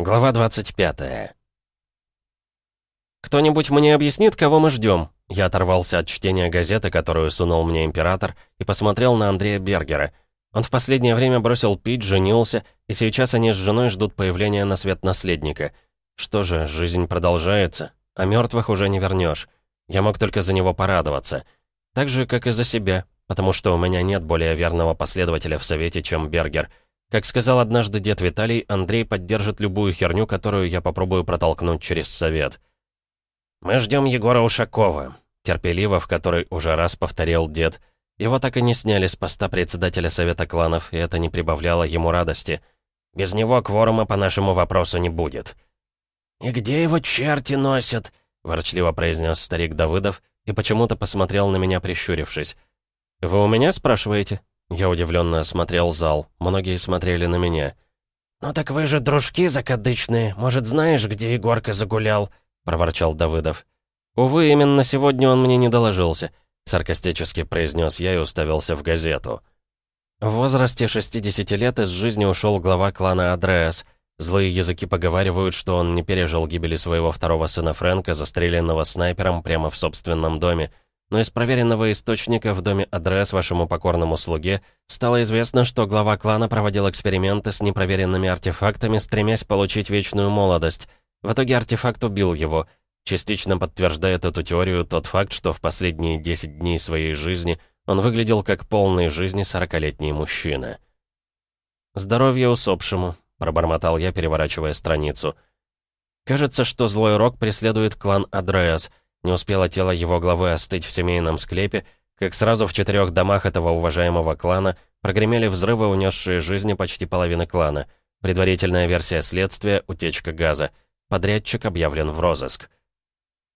Глава 25 «Кто-нибудь мне объяснит, кого мы ждем?» Я оторвался от чтения газеты, которую сунул мне император, и посмотрел на Андрея Бергера. Он в последнее время бросил пить, женился, и сейчас они с женой ждут появления на свет наследника. Что же, жизнь продолжается, а мертвых уже не вернешь. Я мог только за него порадоваться. Так же, как и за себя, потому что у меня нет более верного последователя в Совете, чем Бергер — как сказал однажды дед Виталий, Андрей поддержит любую херню, которую я попробую протолкнуть через совет. «Мы ждем Егора Ушакова», — терпеливо, в который уже раз повторил дед. Его так и не сняли с поста председателя Совета кланов, и это не прибавляло ему радости. «Без него кворума по нашему вопросу не будет». «И где его черти носят?» — ворчливо произнес старик Давыдов и почему-то посмотрел на меня, прищурившись. «Вы у меня спрашиваете?» Я удивленно осмотрел зал. Многие смотрели на меня. «Ну так вы же дружки закадычные. Может, знаешь, где Егорка загулял?» — проворчал Давыдов. «Увы, именно сегодня он мне не доложился», — саркастически произнес я и уставился в газету. В возрасте 60 лет из жизни ушел глава клана Адреас. Злые языки поговаривают, что он не пережил гибели своего второго сына Фрэнка, застреленного снайпером прямо в собственном доме но из проверенного источника в доме адрес вашему покорному слуге стало известно, что глава клана проводил эксперименты с непроверенными артефактами, стремясь получить вечную молодость. В итоге артефакт убил его. Частично подтверждает эту теорию тот факт, что в последние 10 дней своей жизни он выглядел как полный жизни 40-летний мужчина. «Здоровье усопшему», — пробормотал я, переворачивая страницу. «Кажется, что злой рок преследует клан Адреас — не успело тело его главы остыть в семейном склепе, как сразу в четырех домах этого уважаемого клана прогремели взрывы, унесшие жизни почти половины клана. Предварительная версия следствия — утечка газа. Подрядчик объявлен в розыск.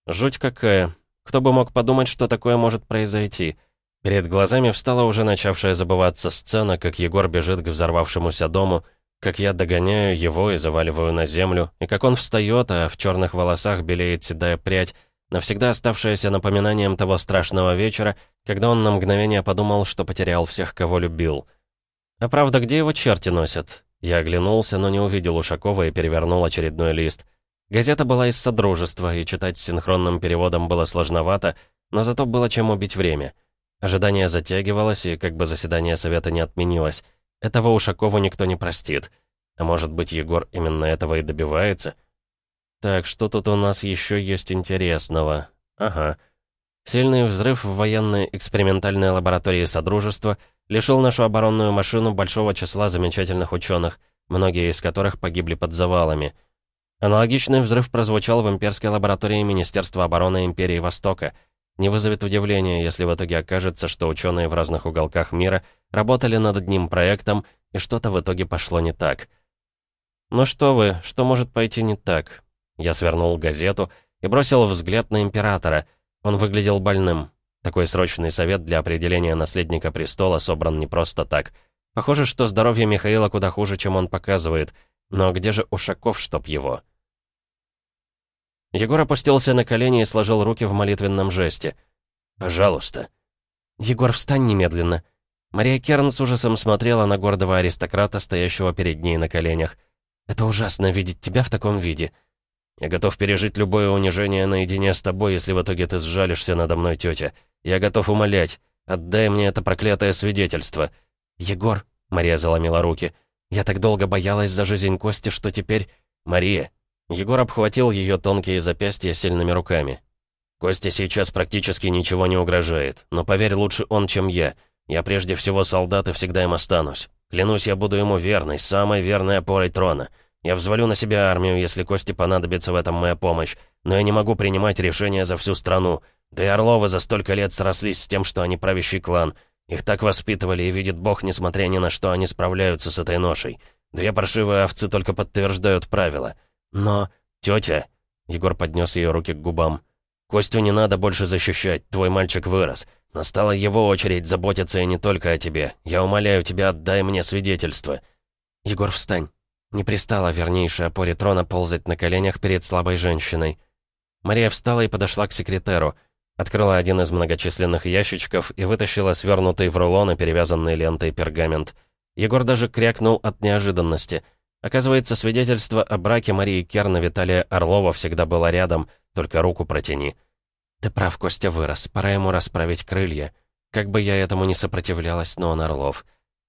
Жуть какая. Кто бы мог подумать, что такое может произойти? Перед глазами встала уже начавшая забываться сцена, как Егор бежит к взорвавшемуся дому, как я догоняю его и заваливаю на землю, и как он встает, а в черных волосах белеет седая прядь, навсегда оставшееся напоминанием того страшного вечера, когда он на мгновение подумал, что потерял всех, кого любил. А правда, где его черти носят? Я оглянулся, но не увидел Ушакова и перевернул очередной лист. Газета была из Содружества, и читать с синхронным переводом было сложновато, но зато было чем убить время. Ожидание затягивалось, и как бы заседание совета не отменилось. Этого Ушакову никто не простит. А может быть, Егор именно этого и добивается? Так, что тут у нас еще есть интересного? Ага. Сильный взрыв в военной экспериментальной лаборатории Содружества лишил нашу оборонную машину большого числа замечательных ученых, многие из которых погибли под завалами. Аналогичный взрыв прозвучал в имперской лаборатории Министерства обороны Империи Востока. Не вызовет удивления, если в итоге окажется, что ученые в разных уголках мира работали над одним проектом, и что-то в итоге пошло не так. Ну что вы, что может пойти не так? Я свернул газету и бросил взгляд на императора. Он выглядел больным. Такой срочный совет для определения наследника престола собран не просто так. Похоже, что здоровье Михаила куда хуже, чем он показывает. Но где же Ушаков, чтоб его? Егор опустился на колени и сложил руки в молитвенном жесте. «Пожалуйста». «Егор, встань немедленно». Мария Керн с ужасом смотрела на гордого аристократа, стоящего перед ней на коленях. «Это ужасно видеть тебя в таком виде. Я готов пережить любое унижение наедине с тобой, если в итоге ты сжалишься надо мной, тетя. Я готов умолять. Отдай мне это проклятое свидетельство». «Егор», — Мария заломила руки, — «я так долго боялась за жизнь Кости, что теперь...» «Мария». Егор обхватил ее тонкие запястья сильными руками. «Косте сейчас практически ничего не угрожает, но поверь, лучше он, чем я. Я прежде всего солдат и всегда им останусь. Клянусь, я буду ему верной, самой верной опорой трона. Я взвалю на себя армию, если Кости понадобится в этом моя помощь, но я не могу принимать решения за всю страну. Да и Орловы за столько лет срослись с тем, что они правящий клан. Их так воспитывали, и видит Бог, несмотря ни на что, они справляются с этой ношей. Две паршивые овцы только подтверждают правила. Но... Тетя... Егор поднес ее руки к губам. «Костю не надо больше защищать, твой мальчик вырос. Настала его очередь заботиться и не только о тебе. Я умоляю тебя, отдай мне свидетельство». «Егор, встань». Не пристала вернейшая опоре трона ползать на коленях перед слабой женщиной. Мария встала и подошла к секретеру. Открыла один из многочисленных ящичков и вытащила свернутый в рулон и перевязанный лентой пергамент. Егор даже крякнул от неожиданности. Оказывается, свидетельство о браке Марии Керна Виталия Орлова всегда было рядом, только руку протяни. Ты прав, Костя вырос, пора ему расправить крылья. Как бы я этому не сопротивлялась, но он Орлов.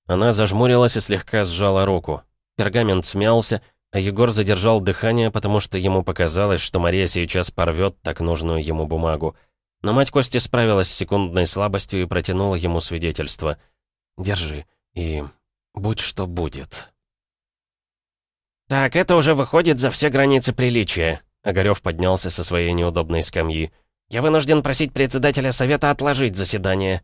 Она зажмурилась и слегка сжала руку. Пергамент смялся, а Егор задержал дыхание, потому что ему показалось, что Мария сейчас порвет так нужную ему бумагу. Но мать Кости справилась с секундной слабостью и протянула ему свидетельство. «Держи, и будь что будет». «Так, это уже выходит за все границы приличия», — Огарёв поднялся со своей неудобной скамьи. «Я вынужден просить председателя совета отложить заседание».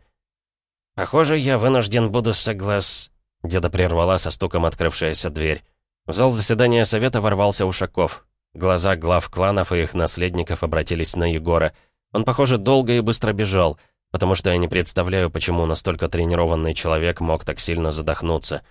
«Похоже, я вынужден буду соглас...» Деда прервала со стуком открывшаяся дверь. В зал заседания совета ворвался Ушаков. Глаза глав кланов и их наследников обратились на Егора. Он, похоже, долго и быстро бежал, потому что я не представляю, почему настолько тренированный человек мог так сильно задохнуться.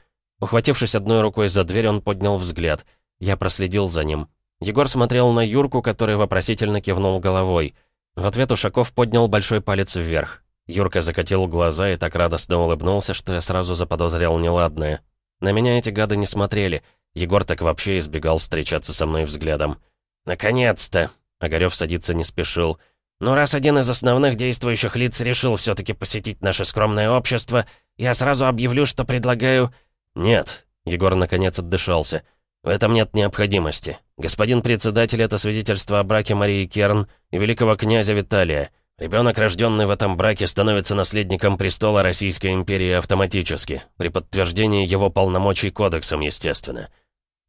Ухватившись одной рукой за дверь, он поднял взгляд. Я проследил за ним. Егор смотрел на Юрку, который вопросительно кивнул головой. В ответ Ушаков поднял большой палец вверх. Юрка закатил глаза и так радостно улыбнулся, что я сразу заподозрил неладное. На меня эти гады не смотрели. Егор так вообще избегал встречаться со мной взглядом. «Наконец-то!» Огарёв садиться не спешил. «Ну, раз один из основных действующих лиц решил все таки посетить наше скромное общество, я сразу объявлю, что предлагаю...» «Нет», — Егор наконец отдышался. «В этом нет необходимости. Господин председатель, это свидетельство о браке Марии Керн и великого князя Виталия. Ребенок, рожденный в этом браке, становится наследником престола Российской империи автоматически, при подтверждении его полномочий кодексом, естественно».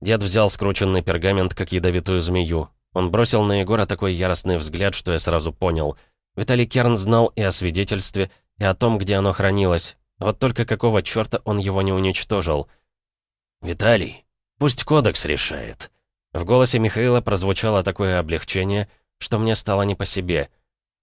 Дед взял скрученный пергамент, как ядовитую змею. Он бросил на Егора такой яростный взгляд, что я сразу понял. Виталий Керн знал и о свидетельстве, и о том, где оно хранилось, вот только какого черта он его не уничтожил? «Виталий, пусть кодекс решает». В голосе Михаила прозвучало такое облегчение, что мне стало не по себе.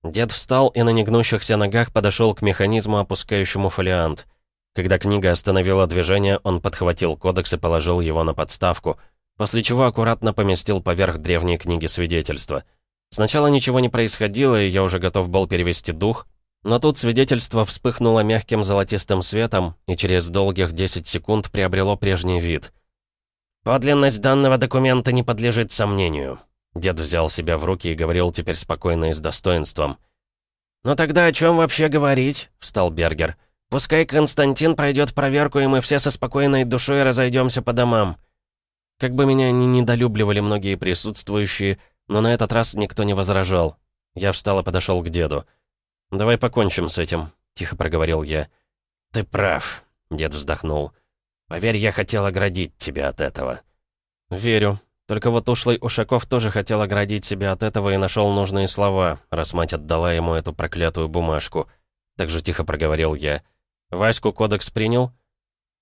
Дед встал и на негнущихся ногах подошел к механизму, опускающему фолиант. Когда книга остановила движение, он подхватил кодекс и положил его на подставку, после чего аккуратно поместил поверх древней книги свидетельства. Сначала ничего не происходило, и я уже готов был перевести дух, но тут свидетельство вспыхнуло мягким золотистым светом и через долгих 10 секунд приобрело прежний вид. «Подлинность данного документа не подлежит сомнению», Дед взял себя в руки и говорил теперь спокойно и с достоинством. «Ну тогда о чем вообще говорить?» — встал Бергер. «Пускай Константин пройдет проверку, и мы все со спокойной душой разойдемся по домам». Как бы меня ни недолюбливали многие присутствующие, но на этот раз никто не возражал. Я встал и подошел к деду. «Давай покончим с этим», — тихо проговорил я. «Ты прав», — дед вздохнул. «Поверь, я хотел оградить тебя от этого». «Верю. Только вот ушлый Ушаков тоже хотел оградить себя от этого и нашел нужные слова, раз мать отдала ему эту проклятую бумажку». Так же тихо проговорил я. «Ваську кодекс принял?»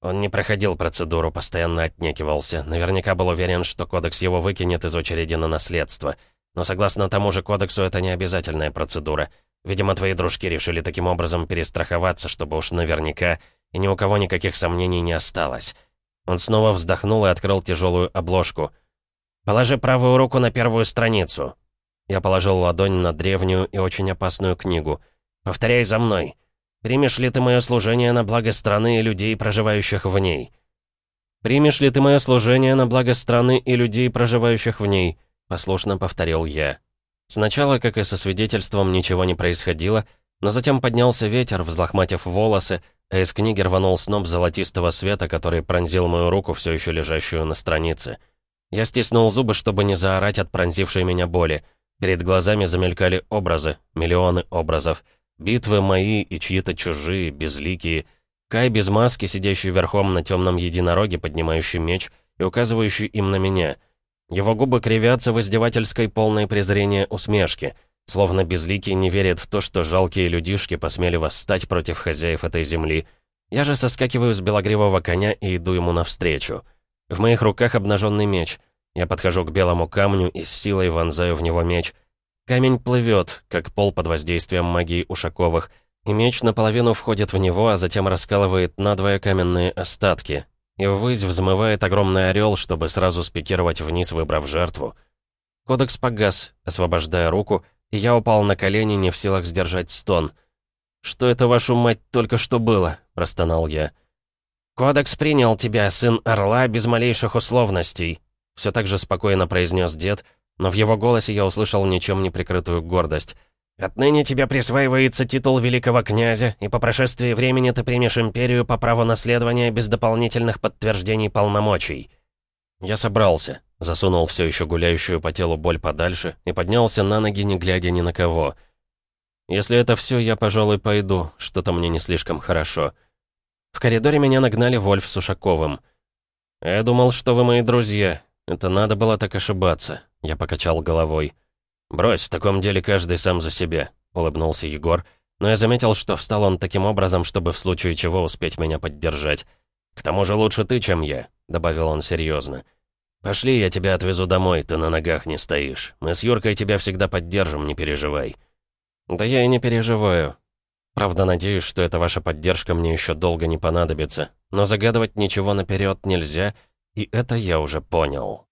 Он не проходил процедуру, постоянно отнекивался. Наверняка был уверен, что кодекс его выкинет из очереди на наследство. Но согласно тому же кодексу, это не обязательная процедура — Видимо, твои дружки решили таким образом перестраховаться, чтобы уж наверняка, и ни у кого никаких сомнений не осталось. Он снова вздохнул и открыл тяжелую обложку. «Положи правую руку на первую страницу». Я положил ладонь на древнюю и очень опасную книгу. «Повторяй за мной. Примешь ли ты мое служение на благо страны и людей, проживающих в ней?» «Примешь ли ты мое служение на благо страны и людей, проживающих в ней?» — послушно повторил я. Сначала, как и со свидетельством, ничего не происходило, но затем поднялся ветер, взлохматив волосы, а из книги рванул сноп золотистого света, который пронзил мою руку, все еще лежащую на странице. Я стиснул зубы, чтобы не заорать от пронзившей меня боли. Перед глазами замелькали образы, миллионы образов. Битвы мои и чьи-то чужие, безликие. Кай без маски, сидящий верхом на темном единороге, поднимающий меч и указывающий им на меня — его губы кривятся в издевательской полной презрения усмешки, словно безликий не верит в то, что жалкие людишки посмели восстать против хозяев этой земли. Я же соскакиваю с белогривого коня и иду ему навстречу. В моих руках обнаженный меч. Я подхожу к белому камню и с силой вонзаю в него меч. Камень плывет, как пол под воздействием магии Ушаковых, и меч наполовину входит в него, а затем раскалывает надвое каменные остатки, и ввысь взмывает огромный орел, чтобы сразу спикировать вниз, выбрав жертву. Кодекс погас, освобождая руку, и я упал на колени, не в силах сдержать стон. «Что это, вашу мать, только что было?» — простонал я. «Кодекс принял тебя, сын Орла, без малейших условностей», все так же спокойно произнес дед, но в его голосе я услышал ничем не прикрытую гордость. «Отныне тебе присваивается титул великого князя, и по прошествии времени ты примешь империю по праву наследования без дополнительных подтверждений полномочий». Я собрался, засунул все еще гуляющую по телу боль подальше и поднялся на ноги, не глядя ни на кого. «Если это все, я, пожалуй, пойду, что-то мне не слишком хорошо». В коридоре меня нагнали Вольф с Ушаковым. «Я думал, что вы мои друзья. Это надо было так ошибаться». Я покачал головой. «Брось, в таком деле каждый сам за себя», — улыбнулся Егор. Но я заметил, что встал он таким образом, чтобы в случае чего успеть меня поддержать. «К тому же лучше ты, чем я», — добавил он серьезно. «Пошли, я тебя отвезу домой, ты на ногах не стоишь. Мы с Юркой тебя всегда поддержим, не переживай». «Да я и не переживаю. Правда, надеюсь, что эта ваша поддержка мне еще долго не понадобится. Но загадывать ничего наперед нельзя, и это я уже понял».